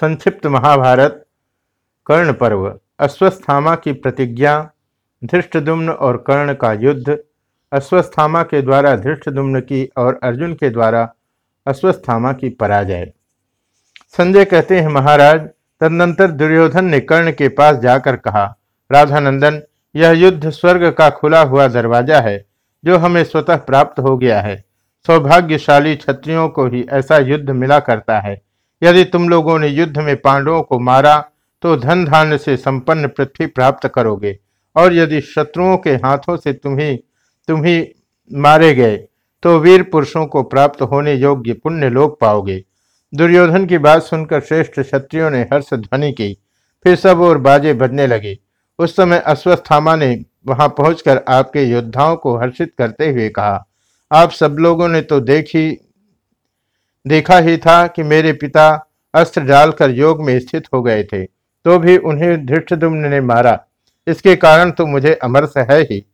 संक्षिप्त महाभारत कर्ण पर्व अश्वस्थामा की प्रतिज्ञा धृष्टदुम्न और कर्ण का युद्ध, अश्वस्थामा के द्वारा धृष्टदुम्न की और अर्जुन के द्वारा अश्वस्थामा की पराजय। संजय कहते हैं, महाराज, तदनंतर दुर्योधन ने कर्ण के पास जाकर कहा, राधानंदन, यह युद्ध स्वर्ग का खुला हुआ दरवाज़ा है, जो हमें स्वतः प्राप्त हो गया है। सौभाग्यशाली क्षत्रियों को ही ऐसा युद्ध मिला करता है। यदि तुम लोगों ने युद्ध में पांडवों को मारा तो धन धान्य से संपन्न पृथ्वी प्राप्त करोगे, और यदि शत्रुओं के हाथों से तुम्ही तुम्ही मारे गए तो वीर पुरुषों को प्राप्त होने योग्य पुण्य लोग पाओगे। दुर्योधन की बात सुनकर श्रेष्ठ क्षत्रियों ने हर्ष ध्वनि की। फिर सब और बाजे बजने लगे। उस समय अश्वस्थामा ने वहाँ पहुंचकर आपके योद्धाओं को हर्षित करते हुए कहा, आप सब लोगों ने तो देखी देखा ही था कि मेरे पिता अस्त्र डालकर योग में स्थित हो गए थे तो भी उन्हें धृष्टदुम्न ने मारा। इसके कारण तो मुझे अमरस है ही।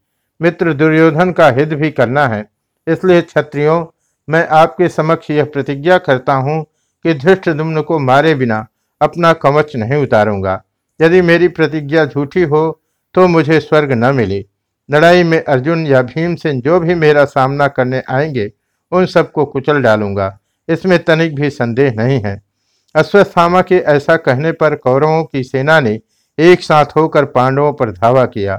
मित्र दुर्योधन का हित भी करना है, इसलिए क्षत्रियों, मैं आपके समक्ष यह प्रतिज्ञा करता हूँ कि धृष्टदुम्न को मारे बिना अपना कवच नहीं उतारूँगा। यदि मेरी प्रतिज्ञा झूठी हो तो मुझे स्वर्ग न मिले। लड़ाई में अर्जुन या भीम से जो भी मेरा सामना करने आएँगे, उन सबको कुचल डालूँगा। इसमें तनिक भी संदेह नहीं है। अश्वस्थामा के ऐसा कहने पर कौरवों की सेना ने एक साथ होकर पांडवों पर धावा किया।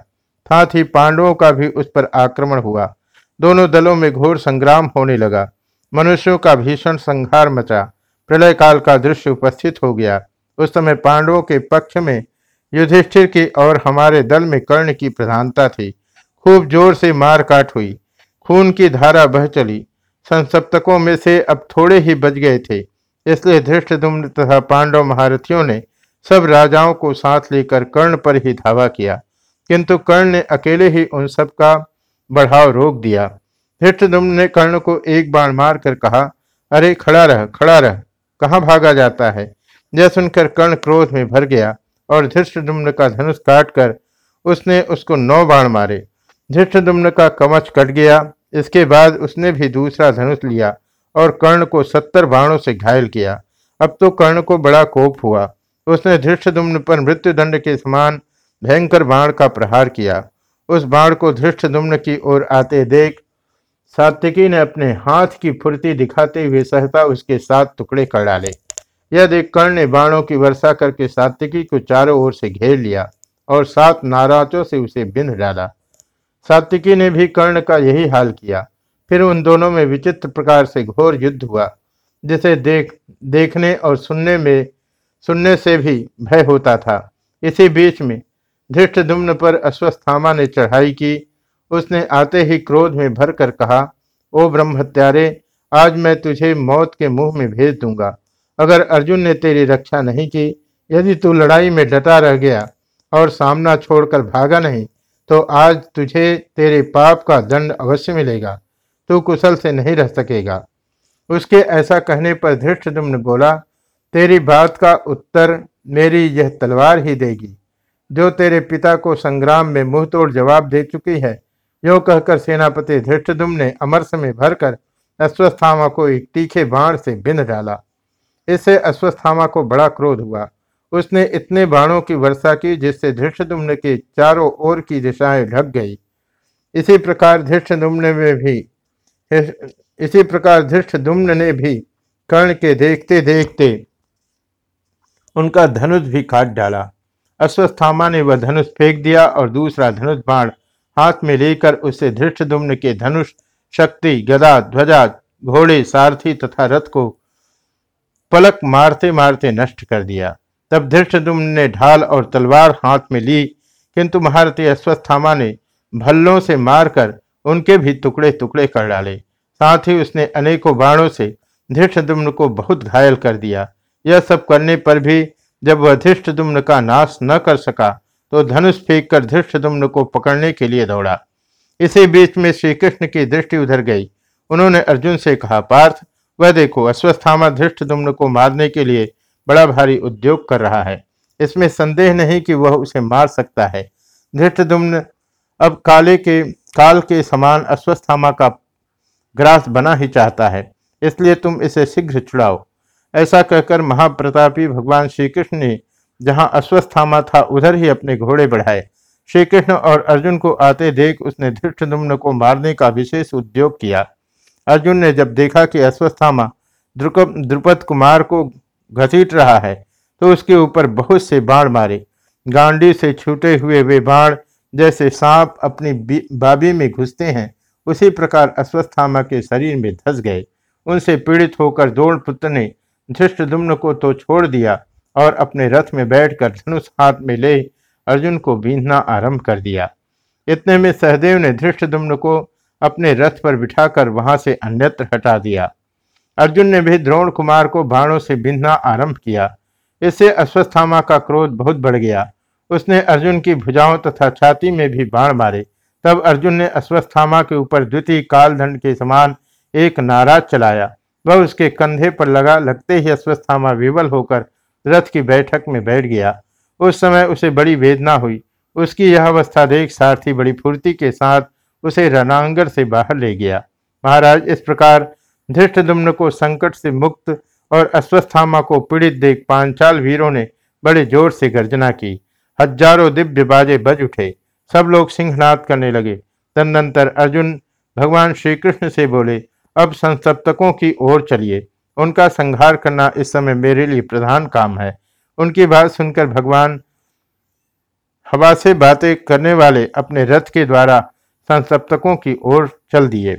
साथ ही पांडवों का भी उस पर आक्रमण हुआ। दोनों दलों में घोर संग्राम होने लगा। मनुष्यों का भीषण संहार मचा। प्रलय काल का दृश्य उपस्थित हो गया। उस समय पांडवों के पक्ष में युधिष्ठिर की और हमारे दल में कर्ण की प्रधानता थी। खूब ज़ोर से मार काट हुई। खून की धारा बह चली। संसप्तकों में से अब थोड़े ही बच गए थे। इसलिए धृष्टदुम्न तथा पांडव महारथियों ने सब राजाओं को साथ लेकर कर्ण पर ही धावा किया। किंतु कर्ण ने अकेले ही उन सब का बढ़ाव रोक दिया। धृष्टदुम्न ने कर्ण को एक बाण मार कर कहा, अरे, खड़ा रह खड़ा रह। कहाँ भागा जाता है? यह सुनकर कर्ण क्रोध में भर गया और धृष्टदुम्न का धनुष काट कर उसने उसको नौ बाण मारे। धृष्टदुम्न का कवच कट गया इसके बाद उसने भी दूसरा धनुष लिया और कर्ण को सत्तर बाणों से घायल किया। अब तो कर्ण को बड़ा कोप हुआ। उसने धृष्टदुम्न पर मृत्युदंड के समान भयंकर बाण का प्रहार किया। उस बाण को धृष्टदुम्न की ओर आते देख सात्विकी ने अपने हाथ की फुर्ती दिखाते हुए सहता उसके साथ टुकड़े कर डाले। यह देख कर्ण ने बाणों की वर्षा करके सात्विकी को चारों ओर से घेर लिया और सात नाराजों से उसे बिंध डाला। सात्विकी ने भी कर्ण का यही हाल किया। फिर उन दोनों में विचित्र प्रकार से घोर युद्ध हुआ, जिसे देख, देखने और सुनने में, सुनने से भी भय होता था। इसी बीच में धृष्टदुम्न पर अश्वस्थामा ने चढ़ाई की। उसने आते ही क्रोध में भर कर कहा, ओ ब्रह्मत्यारे, आज मैं तुझे मौत के मुँह में भेज दूँगा। अगर अर्जुन ने तेरी रक्षा नहीं की, यदि तू लड़ाई में डटा रह गया और सामना छोड़कर भागा नहीं तो आज तुझे तेरे पाप का दंड अवश्य मिलेगा। तू कुशल से नहीं रह सकेगा। उसके ऐसा कहने पर धृष्टदुम्न बोला, तेरी बात का उत्तर मेरी यह तलवार ही देगी। जो तेरे पिता को संग्राम में मुँह तोड़ जवाब दे चुकी है, यो कहकर सेनापति धृष्टदुम ने अमरस में भरकर अश्वस्थामा को एक तीखे बाण से बिंद डाला। इससे अश्वस्थामा को बड़ा क्रोध हुआ। उसने इतने बाणों की वर्षा की जिससे धृष्टदुम्न के चारों ओर की दिशाएँ ढक गई। इसी प्रकार धृष्टदुम्न में भी, इसी प्रकार धृष्टदुम्न ने भी कर्ण के देखते देखते उनका धनुष भी काट डाला। अश्वस्थामा ने वह धनुष फेंक दिया और दूसरा धनुष बाण हाथ में लेकर उसे धृष्टदुम्न के धनुष, शक्ति, गदा, ध्वजा, घोड़े, सारथी तथा रथ को पलक मारते मारते नष्ट कर दिया। तब धृष्टदुम्न ने ढाल और तलवार हाथ में ली, किंतु महारथी अश्वस्थामा ने भल्लों से मारकर उनके भी टुकड़े टुकड़े कर डाले। साथ ही उसने अनेकों बाणों से धृष्टदुम्न को बहुत घायल कर दिया। यह सब करने पर भी जब वह धृष्टदुम्न का नाश न कर सका तो धनुष फेंक कर धृष्टदुम्न को पकड़ने के लिए दौड़ा। इसी बीच में श्री कृष्ण की दृष्टि उधर गई। उन्होंने अर्जुन से कहा, पार्थ, वह देखो, अश्वस्थामा धृष्टदुम्न को मारने के लिए बड़ा भारी उद्योग कर रहा है। इसमें संदेह नहीं कि वह उसे मार सकता है। धृष्टदुम्न अब काले के, काल के समान अश्वस्थामा का ग्रास बना ही चाहता है। इसलिए तुम इसे शीघ्र छुड़ाओ। ऐसा कहकर महाप्रतापी भगवान श्री कृष्ण ने जहाँ अश्वस्थामा था, उधर ही अपने घोड़े बढ़ाए। श्री कृष्ण और अर्जुन को आते देख उसने धृष्टदुम्न को मारने का विशेष उद्योग किया। अर्जुन ने जब देखा कि अश्वस्थामा द्रुपद कुमार को घसीट रहा है। तो उसके ऊपर बहुत से बाढ़ मारे। गांडी से छूटे हुए वे बाढ़ जैसे सांप अपनी बाबी में घुसते हैं, उसी प्रकार अश्वस्थामा के शरीर में धस गए। उनसे पीड़ित होकर दौड़ पुत्र ने धृष्टदुम्न को तो छोड़ दिया और अपने रथ में बैठकर धनुष हाथ में ले अर्जुन को बींधना आरंभ कर दिया। इतने में सहदेव ने धृष्टदुम्न को अपने रथ पर बिठाकर वहाँ से अन्यत्र हटा दिया। अर्जुन ने भी द्रोण कुमार को बाणों से बिंधना आरंभ किया। इससे अश्वस्थामा का क्रोध बहुत बढ़ गया। उसने अर्जुन की भुजाओं तथा छाती में भी बाण मारे। तब अर्जुन ने अश्वस्थामा के ऊपर द्वितीय कालदंड के समान एक नाराज़ चलाया। वह उसके कंधे पर लगा, लगते ही अश्वस्थामा विवल होकर रथ की बैठक में बैठ गया। उस समय उसे बड़ी वेदना हुई। उसकी यह अवस्था देख सारथी बड़ी फुर्ती के साथ उसे रणांगर से बाहर ले गया। महाराज, इस प्रकार धृष्टदुम्न को संकट से मुक्त और अश्वस्थामा को पीड़ित देख पांचाल वीरों ने बड़े ज़ोर से गर्जना की। हज़ारों दिव्य बाजे बज उठे। सब लोग सिंहनाद करने लगे। तदनंतर अर्जुन भगवान श्री कृष्ण से बोले, अब संसप्तकों की ओर चलिए। उनका संहार करना इस समय मेरे लिए प्रधान काम है। उनकी बात सुनकर भगवान हवा से बातें करने वाले अपने रथ के द्वारा संसप्तकों की ओर चल दिए।